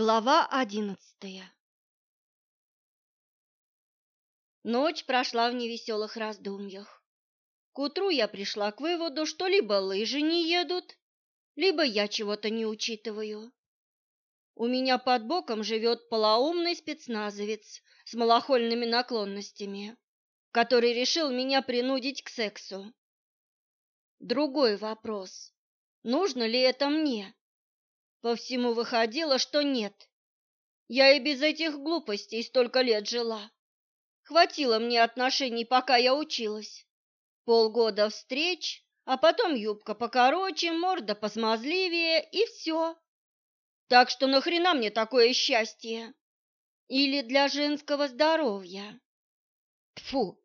Глава одиннадцатая Ночь прошла в невеселых раздумьях. К утру я пришла к выводу, что либо лыжи не едут, либо я чего-то не учитываю. У меня под боком живет полоумный спецназовец с малохольными наклонностями, который решил меня принудить к сексу. Другой вопрос. Нужно ли это мне? По всему выходило, что нет. Я и без этих глупостей столько лет жила. Хватило мне отношений, пока я училась. Полгода встреч, а потом юбка покороче, морда посмазливее и все. Так что нахрена мне такое счастье? Или для женского здоровья? Тфу.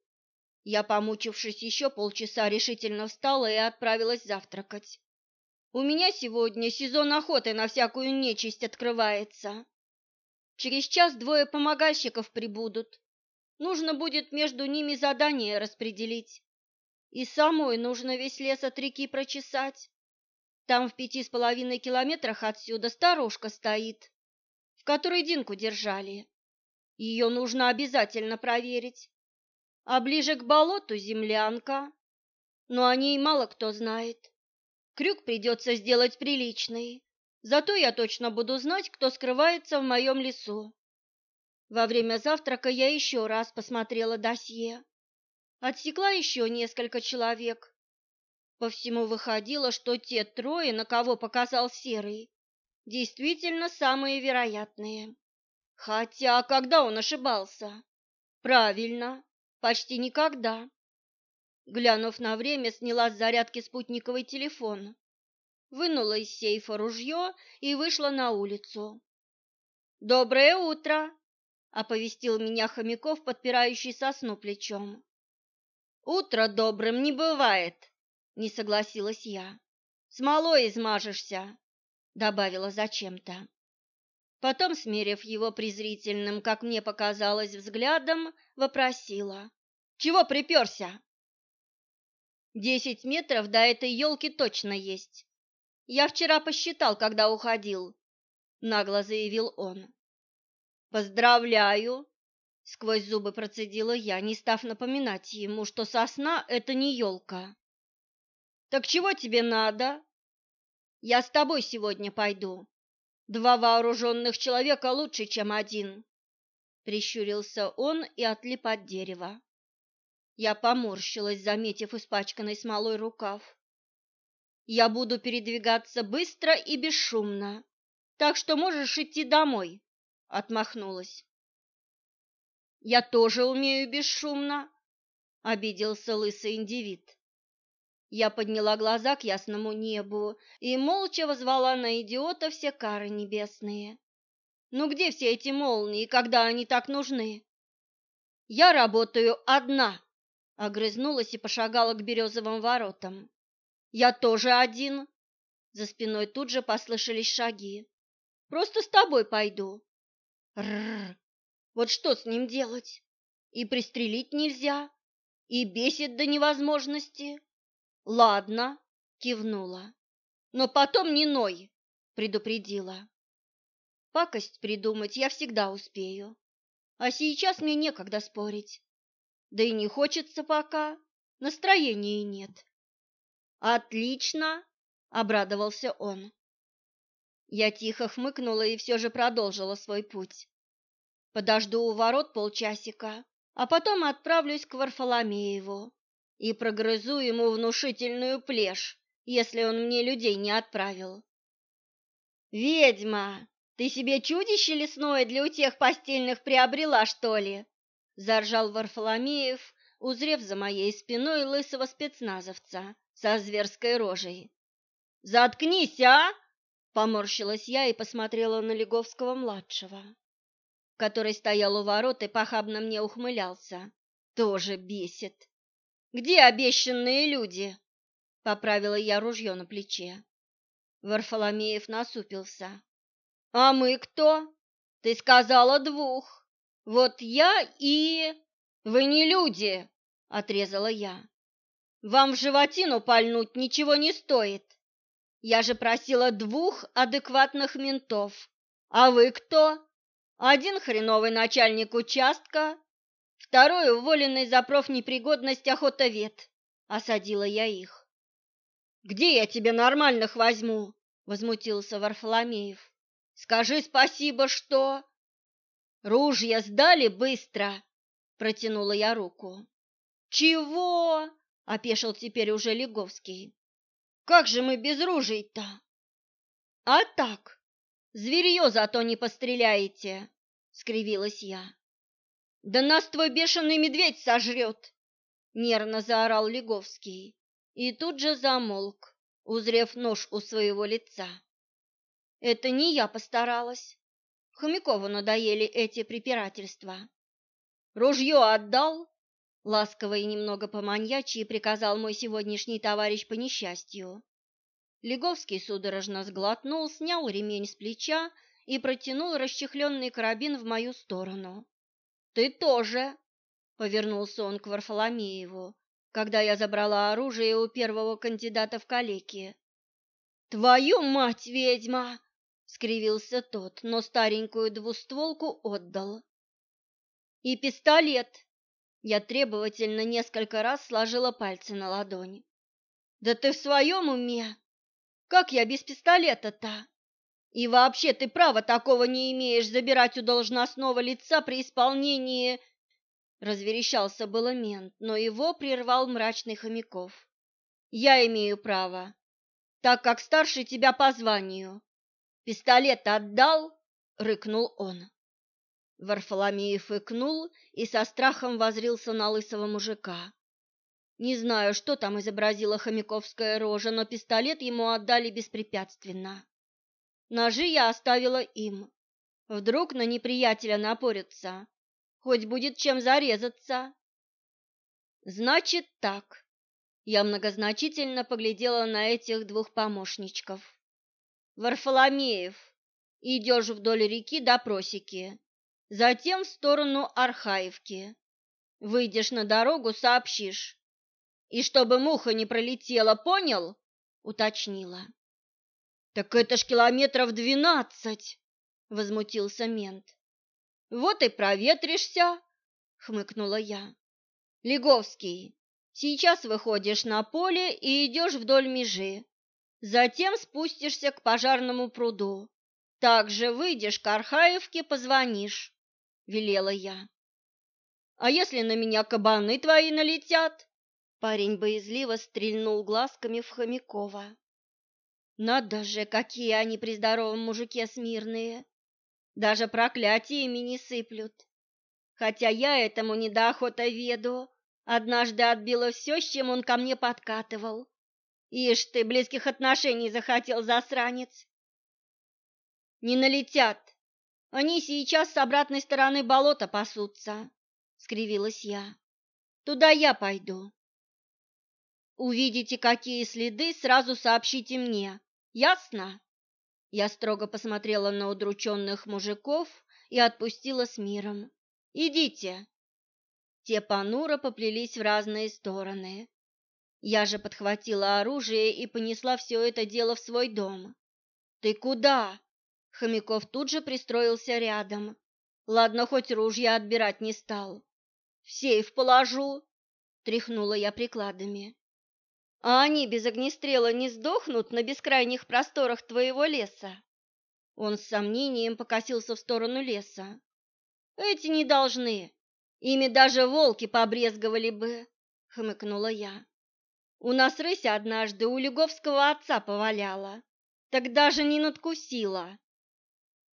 Я, помучившись еще полчаса, решительно встала и отправилась завтракать. У меня сегодня сезон охоты на всякую нечисть открывается. Через час двое помогальщиков прибудут. Нужно будет между ними задание распределить. И самой нужно весь лес от реки прочесать. Там в пяти с половиной километрах отсюда сторожка стоит, в которой Динку держали. Ее нужно обязательно проверить. А ближе к болоту землянка. Но о ней мало кто знает. Крюк придется сделать приличный, зато я точно буду знать, кто скрывается в моем лесу. Во время завтрака я еще раз посмотрела досье. Отсекла еще несколько человек. По всему выходило, что те трое, на кого показал Серый, действительно самые вероятные. Хотя, когда он ошибался? Правильно, почти никогда. Глянув на время, сняла с зарядки спутниковый телефон, вынула из сейфа ружье и вышла на улицу. «Доброе утро!» — оповестил меня Хомяков, подпирающий сосну плечом. «Утро добрым не бывает!» — не согласилась я. «Смолой измажешься!» — добавила зачем-то. Потом, смерив его презрительным, как мне показалось, взглядом, вопросила. «Чего приперся?» Десять метров до этой елки точно есть. Я вчера посчитал, когда уходил, нагло заявил он. Поздравляю, сквозь зубы процедила я, не став напоминать ему, что сосна это не елка. Так чего тебе надо? Я с тобой сегодня пойду. Два вооруженных человека лучше, чем один. Прищурился он и отлип от дерева. Я поморщилась, заметив испачканный смолой рукав. Я буду передвигаться быстро и бесшумно, так что можешь идти домой, отмахнулась. Я тоже умею бесшумно, обиделся лысый индивид. Я подняла глаза к ясному небу и молча возвала на идиота все кары небесные. Ну где все эти молнии, когда они так нужны? Я работаю одна, Огрызнулась и пошагала к березовым воротам. «Я тоже один!» За спиной тут же послышались шаги. «Просто с тобой пойду!» Рррр! Вот что с ним делать? И пристрелить нельзя, и бесит до невозможности. Ладно, кивнула. Но потом не ной, предупредила. Пакость придумать я всегда успею. А сейчас мне некогда спорить. Да и не хочется пока, настроения нет. Отлично, обрадовался он. Я тихо хмыкнула и все же продолжила свой путь. Подожду у ворот полчасика, а потом отправлюсь к Варфоломееву и прогрызу ему внушительную плешь, если он мне людей не отправил. Ведьма, ты себе чудище лесное для утех постельных приобрела, что ли? Заржал Варфоломеев, узрев за моей спиной лысого спецназовца со зверской рожей. «Заткнись, а!» — поморщилась я и посмотрела на Леговского-младшего, который стоял у ворот и похабно мне ухмылялся. «Тоже бесит!» «Где обещанные люди?» — поправила я ружье на плече. Варфоломеев насупился. «А мы кто? Ты сказала двух!» Вот я и... Вы не люди, отрезала я. Вам в животину пальнуть ничего не стоит. Я же просила двух адекватных ментов, А вы кто? Один хреновый начальник участка, второй уволенный за профнепригодность охотовед. Осадила я их. Где я тебе нормальных возьму? Возмутился Варфоломеев. Скажи спасибо, что... Ружья сдали быстро, протянула я руку. Чего? опешил теперь уже Леговский. Как же мы без ружей-то? А так, зверье зато не постреляете, скривилась я. Да нас твой бешеный медведь сожрет! Нервно заорал Леговский и тут же замолк, узрев нож у своего лица. Это не я постаралась. Хомякову надоели эти препирательства. Ружье отдал, ласково и немного поманьячьи приказал мой сегодняшний товарищ по несчастью. Леговский судорожно сглотнул, снял ремень с плеча и протянул расчехленный карабин в мою сторону. «Ты тоже!» — повернулся он к Варфоломееву, когда я забрала оружие у первого кандидата в калеки. «Твою мать, ведьма!» — скривился тот, но старенькую двустволку отдал. «И пистолет!» Я требовательно несколько раз сложила пальцы на ладони. «Да ты в своем уме? Как я без пистолета-то? И вообще ты права такого не имеешь забирать у должностного лица при исполнении...» Разверещался было мент, но его прервал мрачный Хомяков. «Я имею право, так как старше тебя по званию. Пистолет отдал?» — рыкнул он. Варфоломеев икнул и со страхом возрился на лысого мужика. Не знаю, что там изобразила хомяковская рожа, но пистолет ему отдали беспрепятственно. Ножи я оставила им. Вдруг на неприятеля напорятся, хоть будет чем зарезаться. Значит так. Я многозначительно поглядела на этих двух помощничков. Варфоломеев, идешь вдоль реки до просеки затем в сторону Архаевки. Выйдешь на дорогу, сообщишь. И чтобы муха не пролетела, понял? уточнила. Так это ж километров двенадцать, возмутился мент. Вот и проветришься, хмыкнула я. Леговский, сейчас выходишь на поле и идешь вдоль межи. Затем спустишься к пожарному пруду. Также выйдешь к Архаевке, позвонишь. — велела я. «А если на меня кабаны твои налетят?» Парень боязливо стрельнул глазками в Хомякова. «Надо же, какие они при здоровом мужике смирные! Даже проклятиями не сыплют. Хотя я этому не до охота веду. Однажды отбила все, с чем он ко мне подкатывал. Ишь ты, близких отношений захотел, засранец!» «Не налетят!» Они сейчас с обратной стороны болота пасутся, скривилась я. Туда я пойду. Увидите, какие следы, сразу сообщите мне. Ясно? Я строго посмотрела на удрученных мужиков и отпустила с миром. Идите. Те понуро поплелись в разные стороны. Я же подхватила оружие и понесла все это дело в свой дом. Ты куда? Хомяков тут же пристроился рядом. Ладно, хоть ружья отбирать не стал. В сейф положу, тряхнула я прикладами. А они без огнестрела не сдохнут на бескрайних просторах твоего леса? Он с сомнением покосился в сторону леса. Эти не должны. Ими даже волки побрезговали бы, хмыкнула я. У нас рысь однажды у Леговского отца поваляла. Так даже не надкусила.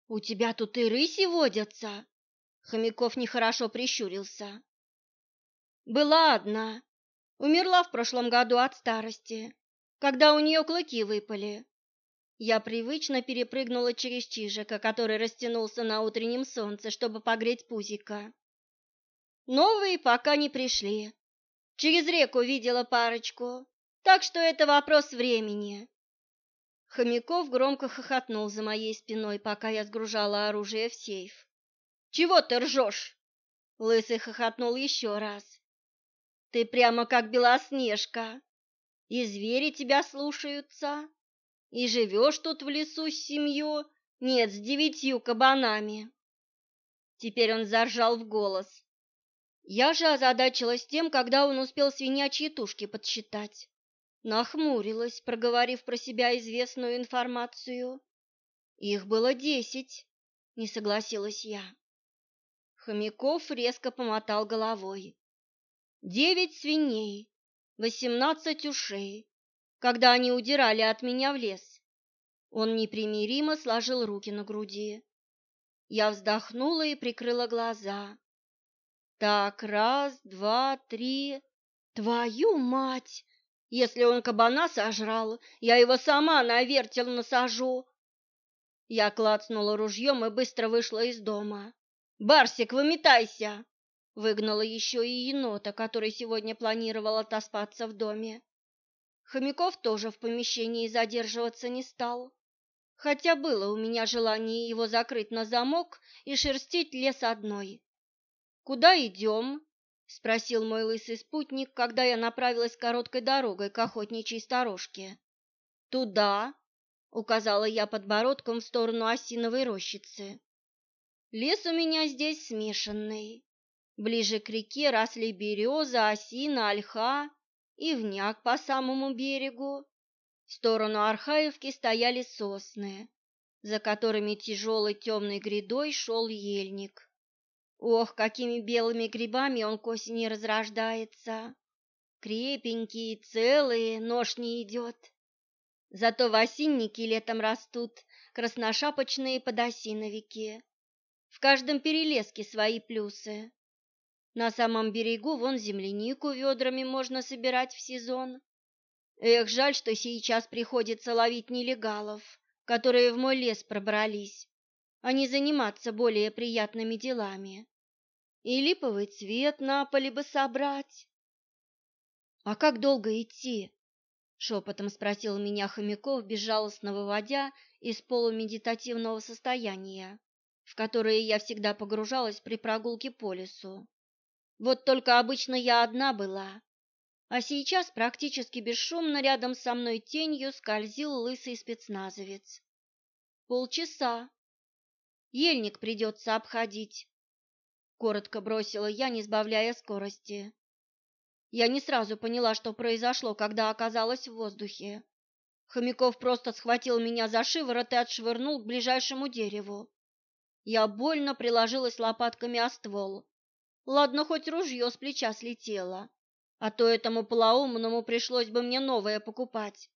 У тебя тут и рыси водятся? Хомяков нехорошо прищурился. Была одна. Умерла в прошлом году от старости, когда у нее клыки выпали. Я привычно перепрыгнула через чижика, который растянулся на утреннем солнце, чтобы погреть пузика. Новые пока не пришли. Через реку видела парочку, так что это вопрос времени. Хомяков громко хохотнул за моей спиной, пока я сгружала оружие в сейф. «Чего ты ржешь?» Лысый хохотнул еще раз. «Ты прямо как Белоснежка. И звери тебя слушаются, и живешь тут в лесу с семью, Нет, с девятью кабанами. Теперь он заржал в голос. Я же озадачилась тем, когда он успел свинячьи тушки подсчитать. Нахмурилась, проговорив про себя известную информацию. Их было десять, не согласилась я. Хомяков резко помотал головой. Девять свиней, восемнадцать ушей, когда они удирали от меня в лес. Он непримиримо сложил руки на груди. Я вздохнула и прикрыла глаза. Так, раз, два, три. Твою мать! Если он кабана сожрал, я его сама на вертел насажу. Я клацнула ружьем и быстро вышла из дома. «Барсик, выметайся!» Выгнала еще и енота, который сегодня планировал отоспаться в доме. Хомяков тоже в помещении задерживаться не стал, хотя было у меня желание его закрыть на замок и шерстить лес одной. «Куда идем?» — спросил мой лысый спутник, когда я направилась короткой дорогой к охотничьей сторожке. «Туда», — указала я подбородком в сторону осиновой рощицы. «Лес у меня здесь смешанный. Ближе к реке росли береза, осина, ольха и вняк по самому берегу. В сторону Архаевки стояли сосны, за которыми тяжелой темной грядой шел ельник. Ох, какими белыми грибами он к осени разрождается! Крепенькие, целые, нож не идет. Зато в осиннике летом растут красношапочные подосиновики. В каждом перелеске свои плюсы. На самом берегу вон землянику ведрами можно собирать в сезон. Эх, жаль, что сейчас приходится ловить нелегалов, которые в мой лес пробрались, а не заниматься более приятными делами. И липовый цвет на поле бы собрать. А как долго идти? Шепотом спросил меня Хомяков, безжалостно выводя из полумедитативного состояния, в которое я всегда погружалась при прогулке по лесу. Вот только обычно я одна была, а сейчас практически бесшумно рядом со мной тенью скользил лысый спецназовец. Полчаса. Ельник придется обходить. Коротко бросила я, не сбавляя скорости. Я не сразу поняла, что произошло, когда оказалась в воздухе. Хомяков просто схватил меня за шиворот и отшвырнул к ближайшему дереву. Я больно приложилась лопатками о ствол. Ладно, хоть ружье с плеча слетело, а то этому полоумному пришлось бы мне новое покупать.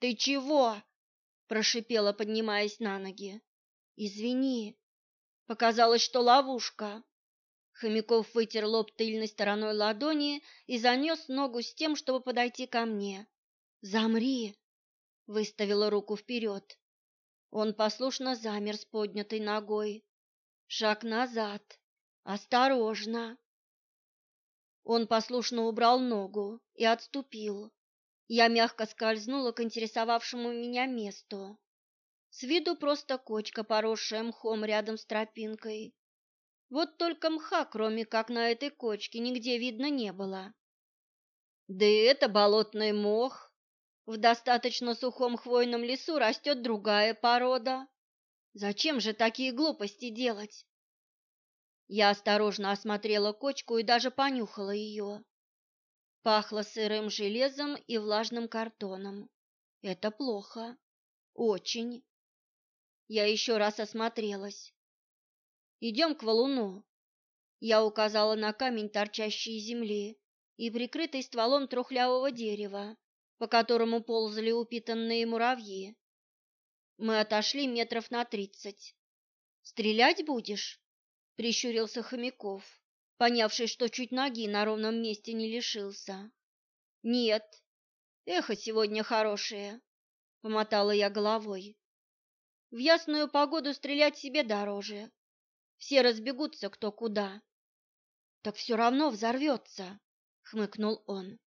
«Ты чего?» – прошипела, поднимаясь на ноги. «Извини, показалось, что ловушка». Хомяков вытер лоб тыльной стороной ладони и занес ногу с тем, чтобы подойти ко мне. «Замри!» — выставила руку вперед. Он послушно замер с поднятой ногой. Шаг назад. Осторожно. Он послушно убрал ногу и отступил. Я мягко скользнула к интересовавшему меня месту. С виду просто кочка, поросшая мхом рядом с тропинкой. Вот только мха, кроме как на этой кочке, нигде видно не было. Да и это болотный мох. В достаточно сухом хвойном лесу растет другая порода. Зачем же такие глупости делать? Я осторожно осмотрела кочку и даже понюхала ее. Пахло сырым железом и влажным картоном. Это плохо. Очень. Я еще раз осмотрелась. Идем к валуну. Я указала на камень, торчащий из земли, и прикрытый стволом трухлявого дерева, по которому ползали упитанные муравьи. Мы отошли метров на тридцать. «Стрелять будешь?» прищурился Хомяков, понявший, что чуть ноги на ровном месте не лишился. Нет. Эхо сегодня хорошее, помотала я головой. В ясную погоду стрелять себе дороже. Все разбегутся кто куда. Так все равно взорвется, хмыкнул он.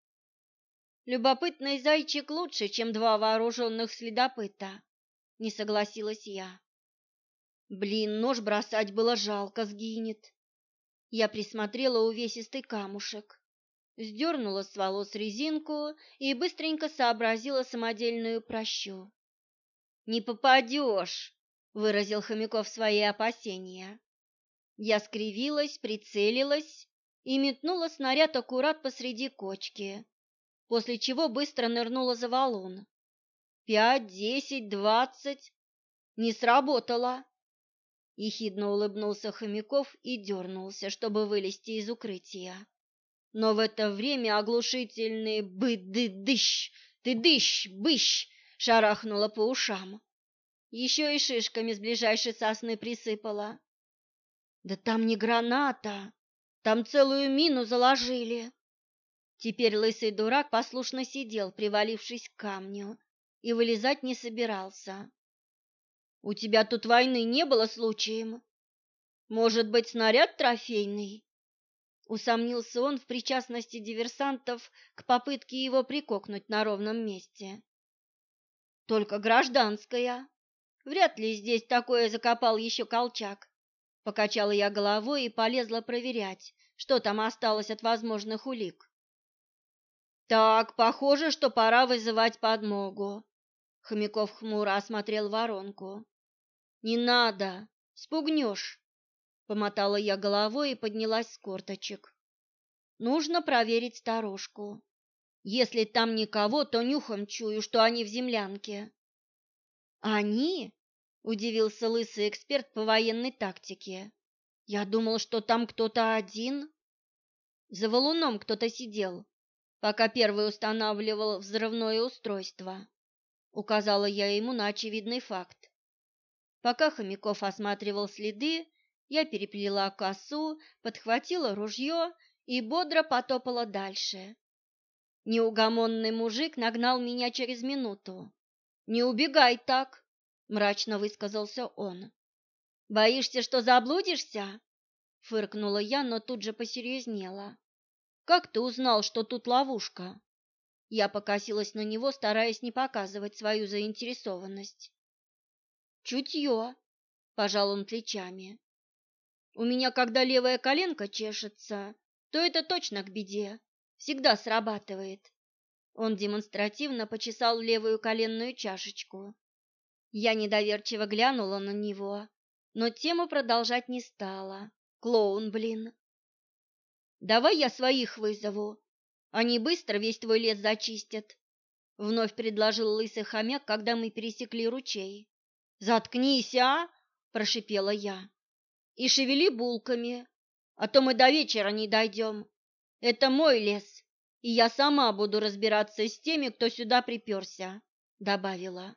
Любопытный зайчик лучше, чем два вооруженных следопыта, не согласилась я. Блин, нож бросать было жалко, сгинет. Я присмотрела увесистый камушек, сдернула с волос резинку и быстренько сообразила самодельную прощу. «Не попадешь!» выразил Хомяков свои опасения. Я скривилась, прицелилась и метнула снаряд аккурат посреди кочки, после чего быстро нырнула за валун. Пять, десять, двадцать. Не сработало. Ехидно улыбнулся Хомяков и дернулся, чтобы вылезти из укрытия. Но в это время оглушительный бы-ды-дыщ, ты-дыщ, быщ шарахнуло по ушам. Еще и шишками с ближайшей сосны присыпала. Да там не граната, там целую мину заложили. Теперь лысый дурак послушно сидел, привалившись к камню, и вылезать не собирался. У тебя тут войны не было случаем? Может быть, снаряд трофейный? Усомнился он в причастности диверсантов к попытке его прикокнуть на ровном месте. Только гражданская. Вряд ли здесь такое закопал еще Колчак. Покачала я головой и полезла проверять, что там осталось от возможных улик. Так, похоже, что пора вызывать подмогу. Хомяков хмуро осмотрел воронку. Не надо, спугнешь. Помотала я головой и поднялась с корточек. Нужно проверить сторожку. Если там никого, то нюхом чую, что они в землянке. Они? Удивился лысый эксперт по военной тактике. Я думал, что там кто-то один. За валуном кто-то сидел, пока первый устанавливал взрывное устройство. Указала я ему на очевидный факт. Пока Хомяков осматривал следы, я переплела косу, подхватила ружье и бодро потопала дальше. Неугомонный мужик нагнал меня через минуту. «Не убегай так!» — мрачно высказался он. «Боишься, что заблудишься?» — фыркнула я, но тут же посерьезнела. «Как ты узнал, что тут ловушка?» Я покосилась на него, стараясь не показывать свою заинтересованность. «Чутье!» — пожал он плечами. У меня, когда левая коленка чешется, то это точно к беде. Всегда срабатывает. Он демонстративно почесал левую коленную чашечку. Я недоверчиво глянула на него, но тему продолжать не стала. Клоун, блин. Давай я своих вызову. Они быстро весь твой лес зачистят. Вновь предложил лысый хомяк, когда мы пересекли ручей. Заткнись, а, прошипела я и шевели булками, а то мы до вечера не дойдем. Это мой лес, и я сама буду разбираться с теми, кто сюда приперся», — добавила.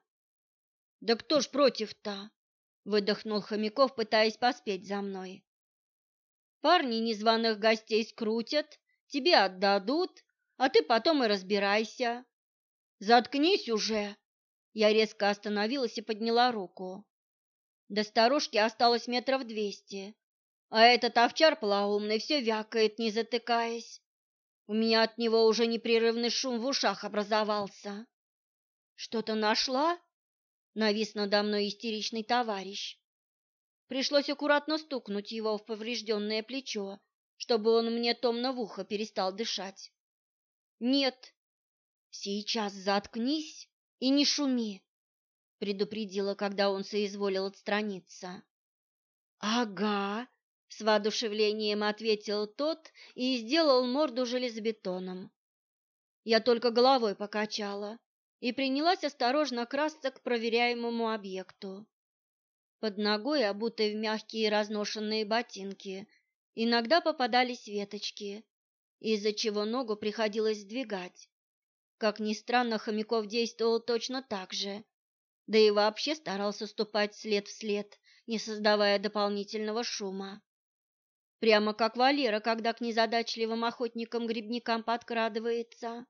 «Да кто ж против-то?» — выдохнул Хомяков, пытаясь поспеть за мной. «Парни незваных гостей скрутят, тебе отдадут, а ты потом и разбирайся». «Заткнись уже!» Я резко остановилась и подняла руку. До сторожки осталось метров двести, а этот овчар полоумный все вякает, не затыкаясь. У меня от него уже непрерывный шум в ушах образовался. «Что-то нашла?» — навис надо мной истеричный товарищ. Пришлось аккуратно стукнуть его в поврежденное плечо, чтобы он мне томно в ухо перестал дышать. «Нет, сейчас заткнись и не шуми предупредила, когда он соизволил отстраниться. Ага, с воодушевлением ответил тот и сделал морду железобетоном. Я только головой покачала и принялась осторожно красться к проверяемому объекту. Под ногой, обутой в мягкие разношенные ботинки, иногда попадались веточки, из-за чего ногу приходилось сдвигать. Как ни странно, Хомяков действовал точно так же да и вообще старался ступать след в след, не создавая дополнительного шума. Прямо как Валера, когда к незадачливым охотникам-грибникам подкрадывается.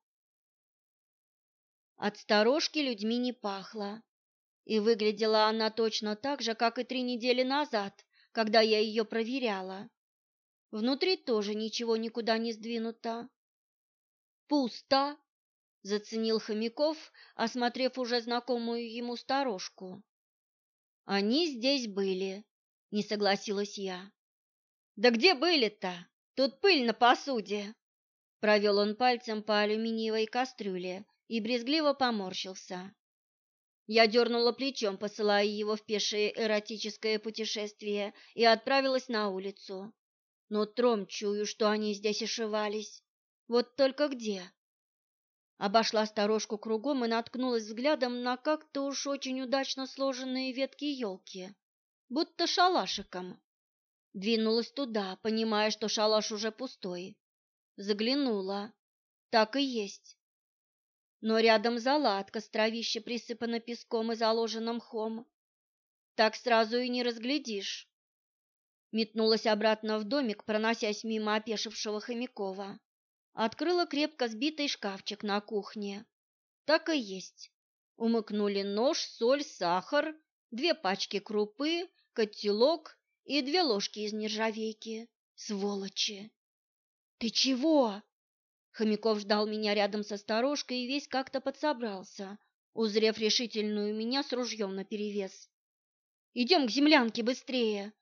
От сторожки людьми не пахло, и выглядела она точно так же, как и три недели назад, когда я ее проверяла. Внутри тоже ничего никуда не сдвинуто. Пусто, заценил Хомяков, осмотрев уже знакомую ему сторожку. Они здесь были, не согласилась я. Да где были-то? Тут пыль на посуде. Провел он пальцем по алюминиевой кастрюле и брезгливо поморщился. Я дернула плечом, посылая его в пешее эротическое путешествие, и отправилась на улицу. Но тром чую, что они здесь ошивались. Вот только где? Обошла сторожку кругом и наткнулась взглядом на как-то уж очень удачно сложенные ветки елки, будто шалашиком. Двинулась туда, понимая, что шалаш уже пустой. Заглянула. Так и есть. Но рядом заладка, стровище присыпано песком и заложено мхом. Так сразу и не разглядишь. Метнулась обратно в домик, проносясь мимо опешившего Хомякова. Открыла крепко сбитый шкафчик на кухне. Так и есть. Умыкнули нож, соль, сахар, две пачки крупы, котелок и две ложки из нержавейки. Сволочи! Ты чего? Хомяков ждал меня рядом со сторожкой и весь как-то подсобрался, узрев решительную меня с ружьем наперевес. «Идем к землянке быстрее!»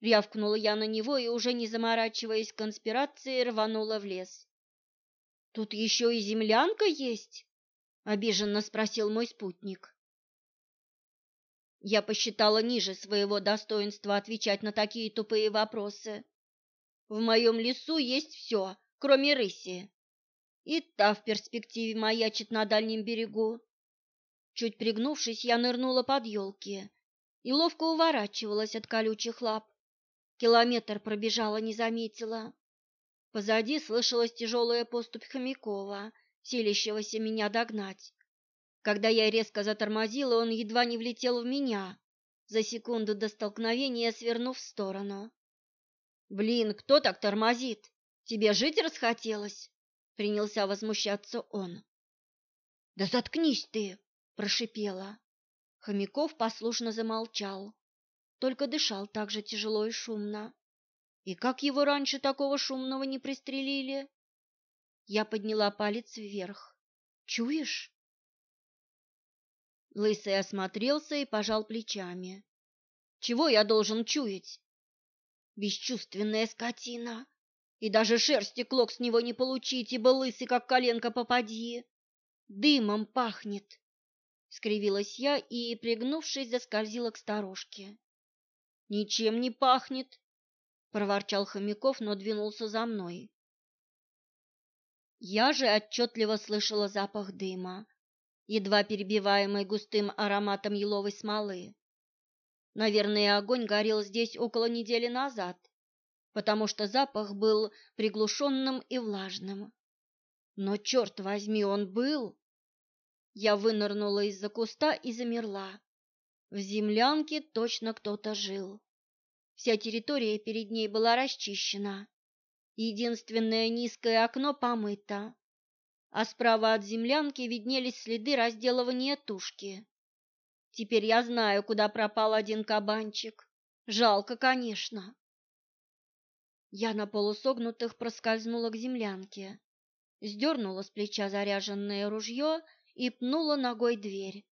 Рявкнула я на него и, уже не заморачиваясь конспирацией, рванула в лес. Тут еще и землянка есть? обиженно спросил мой спутник. Я посчитала ниже своего достоинства отвечать на такие тупые вопросы. В моем лесу есть все, кроме рыси. И та в перспективе маячит на дальнем берегу. Чуть пригнувшись, я нырнула под елки и ловко уворачивалась от колючих лап. Километр пробежала, не заметила. Позади слышалась тяжелая поступь Хомякова, силящегося меня догнать. Когда я резко затормозила, он едва не влетел в меня, за секунду до столкновения свернув в сторону. «Блин, кто так тормозит? Тебе жить расхотелось?» — принялся возмущаться он. «Да заткнись ты!» — прошипела. Хомяков послушно замолчал, только дышал так же тяжело и шумно. И как его раньше такого шумного не пристрелили? Я подняла палец вверх. Чуешь? Лысый осмотрелся и пожал плечами. Чего я должен чуять? Бесчувственная скотина. И даже шерсти клок с него не получить, ибо лысый, как коленка попадьи. Дымом пахнет. Скривилась я и, пригнувшись, заскользила к сторожке. Ничем не пахнет, проворчал Хомяков, но двинулся за мной. Я же отчетливо слышала запах дыма, едва перебиваемый густым ароматом еловой смолы. Наверное, огонь горел здесь около недели назад, потому что запах был приглушенным и влажным. Но, черт возьми, он был! Я вынырнула из-за куста и замерла. В землянке точно кто-то жил. Вся территория перед ней была расчищена. Единственное низкое окно помыто, а справа от землянки виднелись следы разделывания тушки. Теперь я знаю, куда пропал один кабанчик. Жалко, конечно. Я на полусогнутых проскользнула к землянке, сдернула с плеча заряженное ружье и пнула ногой дверь.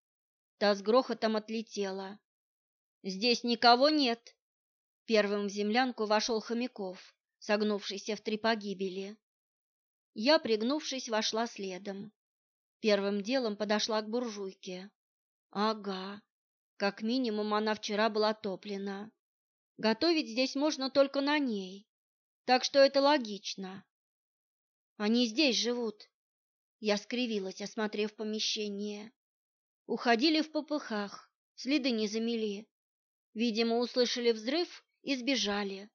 Та с грохотом отлетела. «Здесь никого нет», Первым в землянку вошел Хомяков, согнувшийся в три погибели. Я, пригнувшись, вошла следом. Первым делом подошла к буржуйке. Ага, как минимум она вчера была топлена. Готовить здесь можно только на ней, так что это логично. Они здесь живут. Я скривилась, осмотрев помещение. Уходили в попыхах, следы не замели. Видимо, услышали взрыв и сбежали.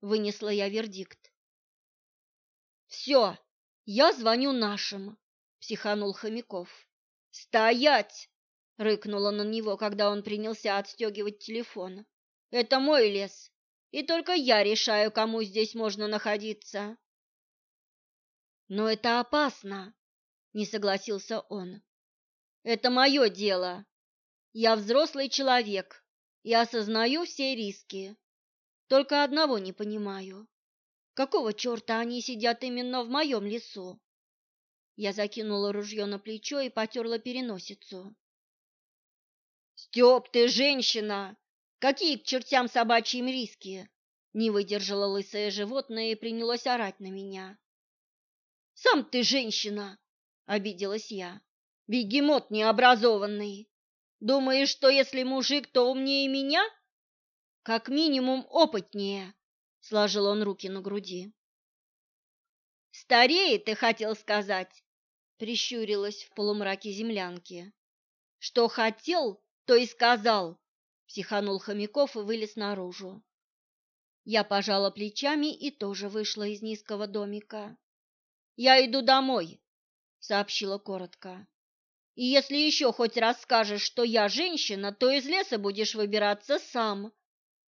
Вынесла я вердикт. «Все, я звоню нашим», — психанул Хомяков. «Стоять!» — рыкнула на него, когда он принялся отстегивать телефон. «Это мой лес, и только я решаю, кому здесь можно находиться». «Но это опасно», — не согласился он. «Это мое дело. Я взрослый человек и осознаю все риски. Только одного не понимаю. Какого черта они сидят именно в моем лесу? Я закинула ружье на плечо и потерла переносицу. «Степ, ты женщина! Какие к чертям собачьим риски?» Не выдержала лысое животное и принялось орать на меня. «Сам ты женщина!» — обиделась я. «Бегемот необразованный!» Думаешь, что если мужик, то умнее меня? Как минимум опытнее, сложил он руки на груди. Старее, ты хотел сказать, прищурилась в полумраке землянки. Что хотел, то и сказал, психанул Хомяков и вылез наружу. Я пожала плечами и тоже вышла из низкого домика. Я иду домой, сообщила коротко. И если еще хоть раз скажешь, что я женщина, то из леса будешь выбираться сам,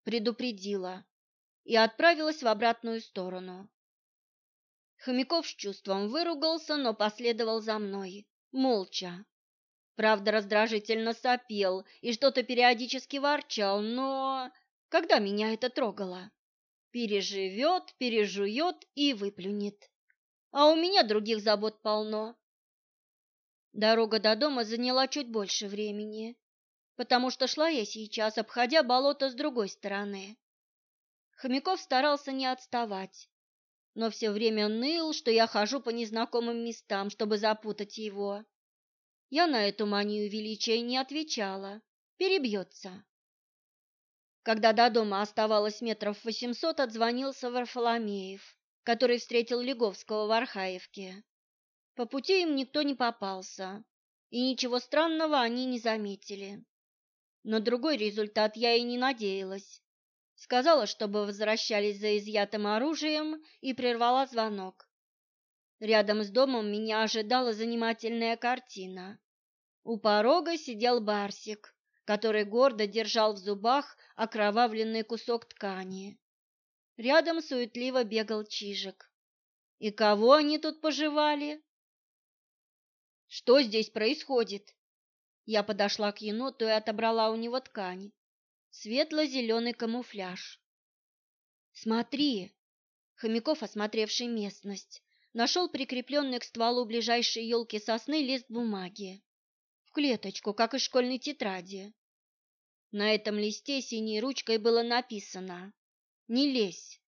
предупредила и отправилась в обратную сторону. Хомяков с чувством выругался, но последовал за мной, молча. Правда, раздражительно сопел и что-то периодически ворчал, но когда меня это трогало? Переживет, пережует и выплюнет. А у меня других забот полно. Дорога до дома заняла чуть больше времени, потому что шла я сейчас, обходя болото с другой стороны. Хомяков старался не отставать, но все время ныл, что я хожу по незнакомым местам, чтобы запутать его. Я на эту манию величия не отвечала. Перебьется. Когда до дома оставалось метров восемьсот, отзвонился Варфоломеев, который встретил Леговского в Архаевке. По пути им никто не попался, и ничего странного они не заметили. Но другой результат я и не надеялась. Сказала, чтобы возвращались за изъятым оружием, и прервала звонок. Рядом с домом меня ожидала занимательная картина. У порога сидел Барсик, который гордо держал в зубах окровавленный кусок ткани. Рядом суетливо бегал Чижик. И кого они тут пожевали? Что здесь происходит? Я подошла к еноту и отобрала у него ткань. Светло-зеленый камуфляж. Смотри! Хомяков, осмотревший местность, нашел прикрепленный к стволу ближайшей елки сосны лист бумаги. В клеточку, как из школьной тетради. На этом листе синей ручкой было написано «Не лезь».